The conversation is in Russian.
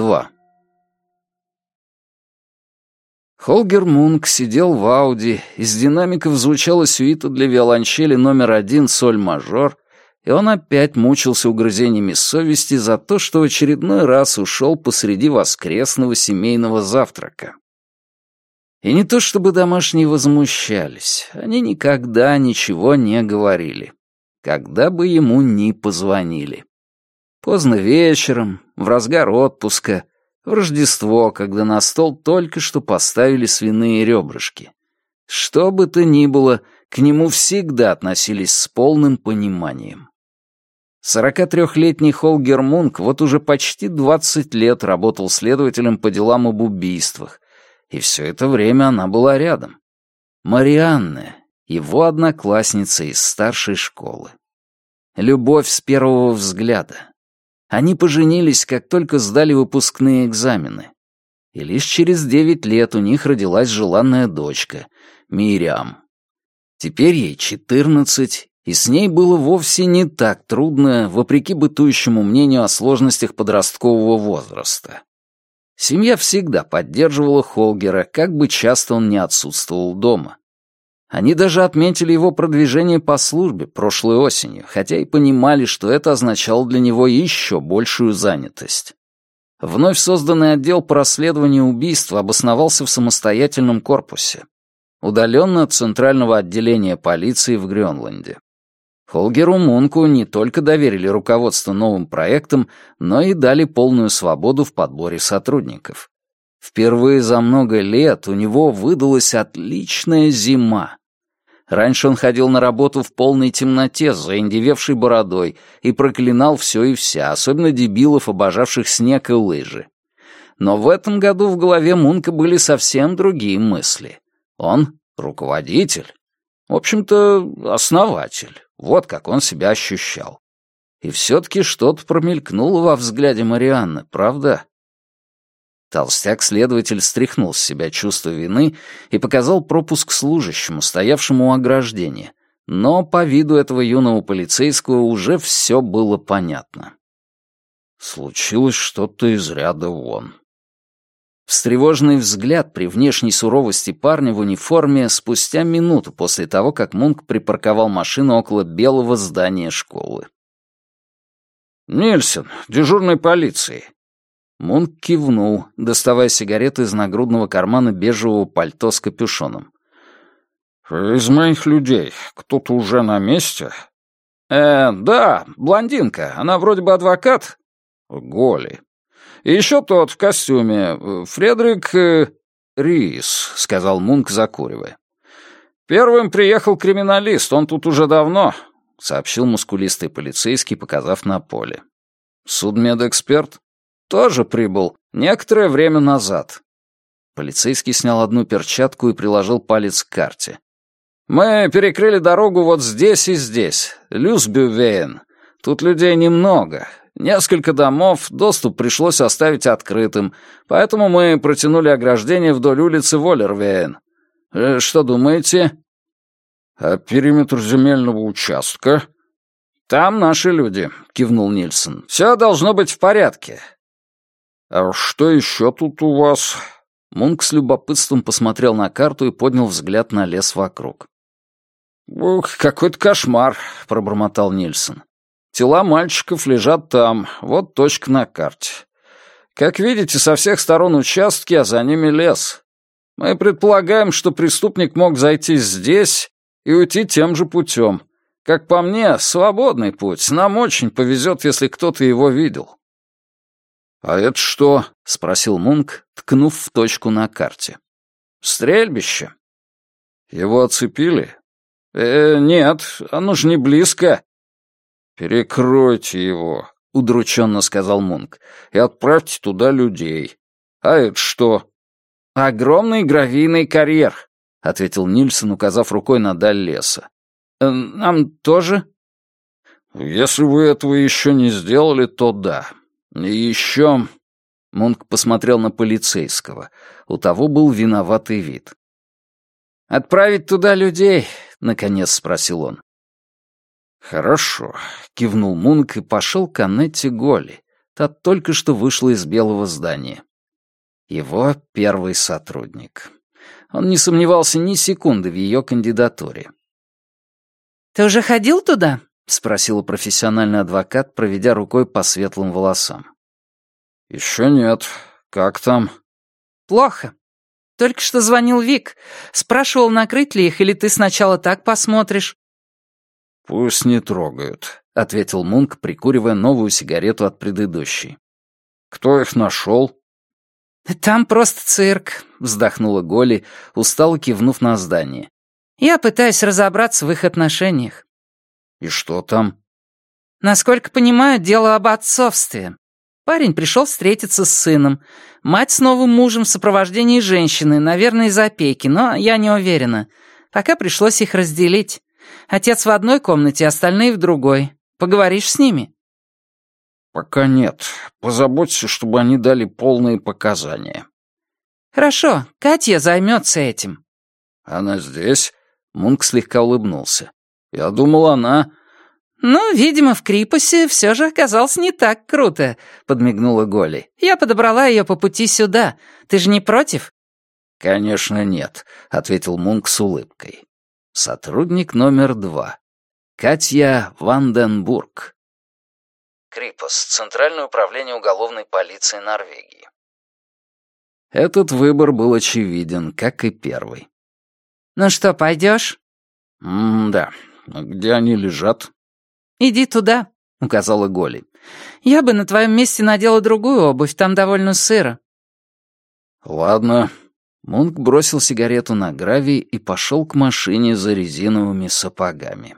2 Холгер Мунк сидел в Ауди, из динамиков звучала сюита для виолончели номер один соль-мажор, и он опять мучился угрызениями совести за то, что в очередной раз ушел посреди воскресного семейного завтрака. И не то чтобы домашние возмущались, они никогда ничего не говорили, когда бы ему ни позвонили. Поздно вечером, в разгар отпуска, в Рождество, когда на стол только что поставили свиные ребрышки. Что бы то ни было, к нему всегда относились с полным пониманием. 43-летний Холгер Мунк вот уже почти 20 лет работал следователем по делам об убийствах, и все это время она была рядом. Марианна, его одноклассница из старшей школы. Любовь с первого взгляда. Они поженились, как только сдали выпускные экзамены. И лишь через девять лет у них родилась желанная дочка, Мириам. Теперь ей четырнадцать, и с ней было вовсе не так трудно, вопреки бытующему мнению о сложностях подросткового возраста. Семья всегда поддерживала Холгера, как бы часто он не отсутствовал дома. Они даже отметили его продвижение по службе прошлой осенью, хотя и понимали, что это означало для него еще большую занятость. Вновь созданный отдел по расследованию убийства обосновался в самостоятельном корпусе, удаленно от центрального отделения полиции в Гренланде. Холгеру Мунку не только доверили руководство новым проектом, но и дали полную свободу в подборе сотрудников. Впервые за много лет у него выдалась отличная зима. Раньше он ходил на работу в полной темноте с заиндевевшей бородой и проклинал все и вся, особенно дебилов, обожавших снег и лыжи. Но в этом году в голове Мунка были совсем другие мысли. Он — руководитель. В общем-то, основатель. Вот как он себя ощущал. И все-таки что-то промелькнуло во взгляде Марианны, правда? Толстяк-следователь стряхнул с себя чувство вины и показал пропуск служащему, стоявшему у ограждения. Но по виду этого юного полицейского уже все было понятно. Случилось что-то из ряда вон. Встревоженный взгляд при внешней суровости парня в униформе спустя минуту после того, как Мунк припарковал машину около белого здания школы. «Нильсон, дежурной полиции. Мунк кивнул, доставая сигареты из нагрудного кармана бежевого пальто с капюшоном. «Из моих людей кто-то уже на месте?» «Э, да, блондинка. Она вроде бы адвокат». «Голи». «И еще тот в костюме. Фредерик э, Рис», — сказал Мунк, закуривая. «Первым приехал криминалист, он тут уже давно», — сообщил мускулистый полицейский, показав на поле. «Судмедэксперт?» Тоже прибыл некоторое время назад. Полицейский снял одну перчатку и приложил палец к карте. «Мы перекрыли дорогу вот здесь и здесь. Люсбювейн. Тут людей немного. Несколько домов, доступ пришлось оставить открытым, поэтому мы протянули ограждение вдоль улицы Воллервейн. Э, что думаете?» «А периметр земельного участка?» «Там наши люди», — кивнул Нильсон. «Все должно быть в порядке. «А что еще тут у вас?» Мунк с любопытством посмотрел на карту и поднял взгляд на лес вокруг. «Ух, какой-то кошмар», — пробормотал Нильсон. «Тела мальчиков лежат там, вот точка на карте. Как видите, со всех сторон участки, а за ними лес. Мы предполагаем, что преступник мог зайти здесь и уйти тем же путем. Как по мне, свободный путь. Нам очень повезет, если кто-то его видел». «А это что?» — спросил Мунк, ткнув в точку на карте. «Стрельбище». «Его оцепили?» «Э, нет, оно же не близко». «Перекройте его», — удрученно сказал Мунк, «и отправьте туда людей. А это что?» «Огромный гравийный карьер», — ответил Нильсон, указав рукой на даль леса. «Э, «Нам тоже?» «Если вы этого еще не сделали, то да. «И еще...» — Мунк посмотрел на полицейского. У того был виноватый вид. «Отправить туда людей?» — наконец спросил он. «Хорошо», — кивнул Мунк и пошел к Аннетте Голли, Та только что вышла из белого здания. Его первый сотрудник. Он не сомневался ни секунды в ее кандидатуре. «Ты уже ходил туда?» — спросила профессиональный адвокат, проведя рукой по светлым волосам. «Еще нет. Как там?» «Плохо. Только что звонил Вик. Спрашивал, накрыть ли их, или ты сначала так посмотришь?» «Пусть не трогают», — ответил Мунк, прикуривая новую сигарету от предыдущей. «Кто их нашел?» «Там просто цирк», — вздохнула Голи, устало кивнув на здание. «Я пытаюсь разобраться в их отношениях». «И что там?» «Насколько понимаю, дело об отцовстве. Парень пришел встретиться с сыном. Мать с новым мужем в сопровождении женщины, наверное, из опеки, но я не уверена. Пока пришлось их разделить. Отец в одной комнате, остальные в другой. Поговоришь с ними?» «Пока нет. Позаботься, чтобы они дали полные показания». «Хорошо, Катя займется этим». «Она здесь?» Мунк слегка улыбнулся. «Я думал, она...» «Ну, видимо, в Крипусе все же оказалось не так круто», — подмигнула Голли. «Я подобрала ее по пути сюда. Ты же не против?» «Конечно нет», — ответил Мунк с улыбкой. Сотрудник номер два. Катя Ванденбург. Крипос. Центральное управление уголовной полиции Норвегии. Этот выбор был очевиден, как и первый. «Ну что, пойдешь?» «М-да. Где они лежат?» «Иди туда», — указала Голи. «Я бы на твоем месте надела другую обувь, там довольно сыро». «Ладно». Мунк бросил сигарету на гравий и пошел к машине за резиновыми сапогами.